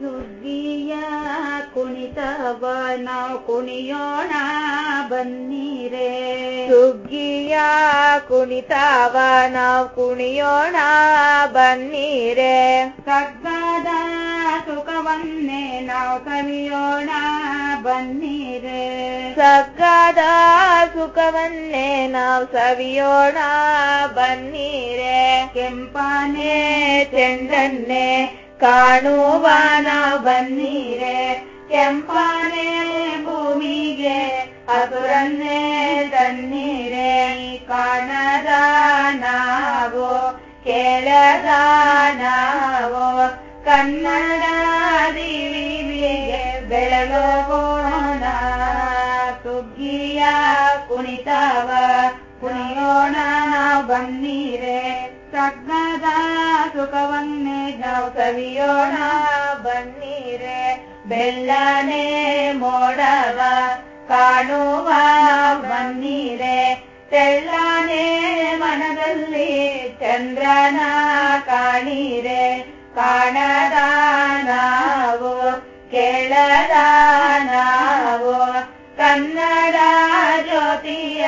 ಸುಗ್ಗಿಯ ಕುಣಿತವ ನಾವು ಕುಣಿಯೋಣ ಬನ್ನಿರೆ. ಸುಗ್ಗಿಯ ಕುಣಿತವ ನಾವು ಕುಣಿಯೋಣ ಬನ್ನಿರೆ. ಕಗ್ಗದ ಸುಖವನ್ನೇ ನಾವು ಕಲಿಯೋಣ ಬನ್ನಿರೆ. ಸಗ್ಗದ ಸುಖವನ್ನೇ ನಾವು ಸವಿಯೋಣ ಬನ್ನಿರೆ. ಕೆಂಪನೆ, ಚೆಂಡನ್ನೇ ಕಾಣುವ ಬನ್ನಿರೆ, ಕೆಂಪನೆ ಭೂಮಿಗೆ, ಅದುರನ್ನೇ ತನ್ನಿರೆ. ಕಾಣದ ನಾವು, ಕೇಳದ ನಾವು, ಕನ್ನಡ ದಿವಿಗೆ ಬೆಳಗೋಣ. ಸುಗ್ಗಿಯ ಕುಣಿತವ, ಕುಣಿಯೋಣ ಬನ್ನಿರೆ ಸಗ್ಗ ನಾವು ಸವಿಯೋಣ ಬನ್ನಿರೆ, ಬೆಳ್ಳನೆ ಮೋಡವ ಕಾಣುವ ಬನ್ನಿರೆ. ತೆಳ್ಳನೆ ಮನದಲ್ಲಿ ಚಂದ್ರನ ಕಾಣಿರೆ, ಕಾಣದ ನಾವು, ಕೇಳದ ನಾವು. ಕನ್ನಡ ಜ್ಯೋತಿಯ